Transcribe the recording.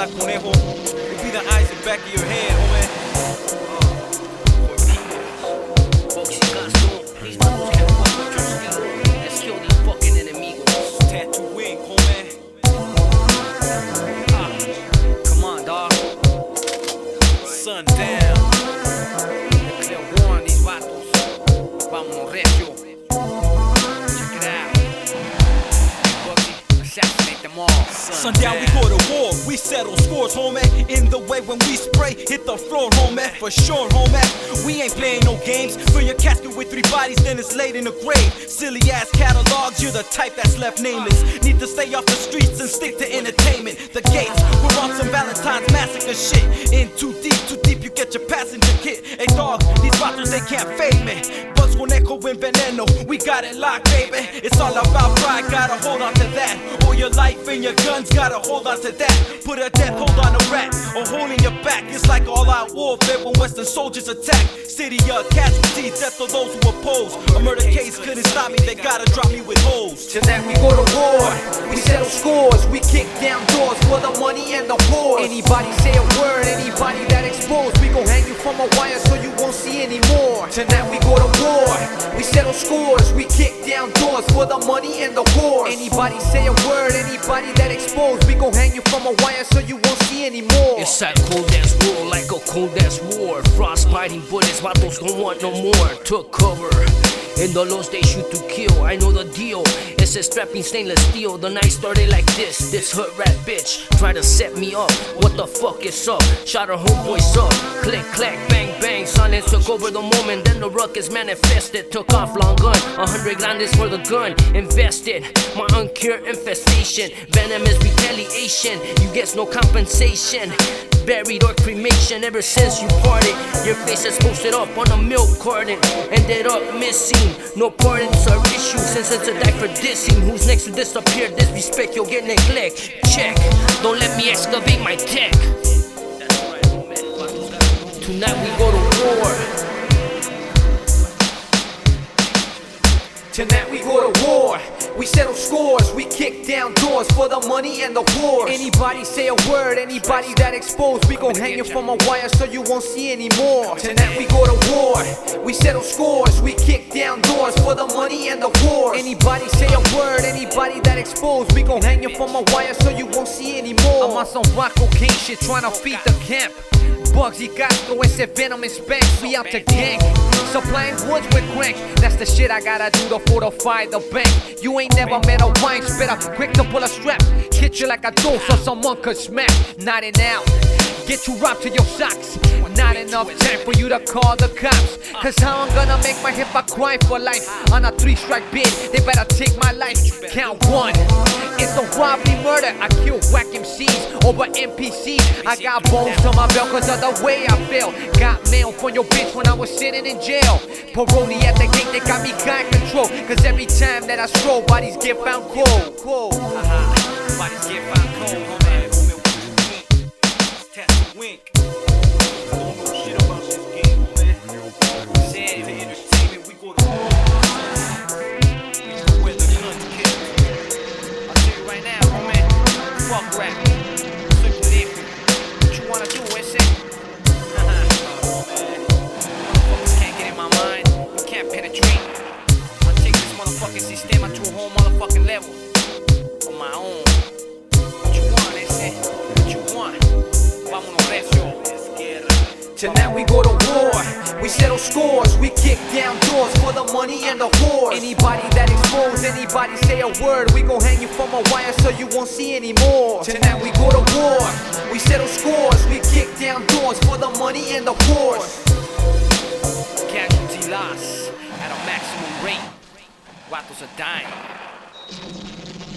nada, conejo. We'll be the eyes in the back of your head, Sundown, we go to war. We settle scores, homie. In the way when we spray, hit the floor, homie. For sure, homie. We ain't playing no games. Fill your casket with three bodies, then it's laid in the grave. Silly ass catalogs, you're the type that's left nameless. Need to stay off the streets and stick to entertainment. The gates, we're on some Valentine's massacre shit. In too deep, too deep, you get your passenger kit. Hey dog, these bottles they can't fade me. Bugs Conejo and veneno, we got it locked, baby. It's all about pride, gotta hold on to that. Life and your guns, gotta hold on to that. Put a death hold on a rat, or hole in your back. It's like all out warfare when Western soldiers attack. City of casualties, death of those who oppose. A murder case couldn't stop me, they gotta drop me with hoes. Tonight we go to war, we settle scores, we kick down doors for the money and the whores. Anybody say a word, anybody that exposed, we gon' hang you from a wire so you won't see anymore. Tonight we go to war, we settle scores, we kick down doors for the money and the whores. Anybody say a word, anybody that exposed, we gon' hang you from a wire so you won't see anymore. It's that cold ass war, like a cold ass war. Frostbiting bullets, vatos don't want no more. Took cover. In the lows they shoot to kill. I know the deal. It's a strapping stainless steel. The night started like this. This hood rat bitch try to set me up. What the fuck is up? Shot her homeboys up. Click clack bang. Silence took over the moment. Then the ruckus manifested. Took off long gun. A hundred grandes for the gun. Invested. My uncured infestation. Venomous retaliation. You get no compensation buried or cremation ever since you parted. Your face is posted up on a milk carton, ended up missing. No pardons are issued since it's a die for dissing. Who's next to disappear? Disrespect, you'll get neglect. Check, don't let me excavate my tech. Tonight we go to war. Tonight we go to war. We settle scores, we kick down doors for the money and the whores. Anybody say a word, anybody that exposed, we gon' hang you from a wire so you won't see anymore. Tonight we go to war, we settle scores, we kick down doors for the money and the whores. Anybody say a word, anybody that exposed, we gon' hang you from a wire so you won't see anymore. I'm on some rock cocaine shit trying to feed the camp. Bugsy Castro, ese venom is we out to gang. Supplying woods with crank, that's the shit I gotta do to fortify the bank. You ain't never met a wine spitter, quick to pull a strap. Hit you like a dose so someone could smack. Nodding out, get you robbed to your socks. Not enough time for you to call the cops. Cause how I'm gonna make my hip hop cry for life. On a three strike bid, they better take my life. Count one. It's a robbery murder. I kill whack MCs over NPCs. I got bones to my belt cause of the way I feel. Got mail from your bitch when I was sitting in jail. Parody at the gate, they got me gun control. Cause every time that I stroll, bodies get found cold. cold. Uh-huh. Bodies get found cold, homie. Homie, Tattoo wink. Don't know shit about this game, homie. Said to entertainment, we go to war. Where the guns kill. I'll tell you right now, homie. Fuck rap. Tonight we go to war, we settle scores, we kick down doors for the money and the whores. Anybody that exposed, anybody say a word, we gon' hang you from a wire so you won't see anymore. Tonight we go to war, we settle scores, we kick down doors for the money and the whores. Casualty loss at a maximum rate. Vatos are dying.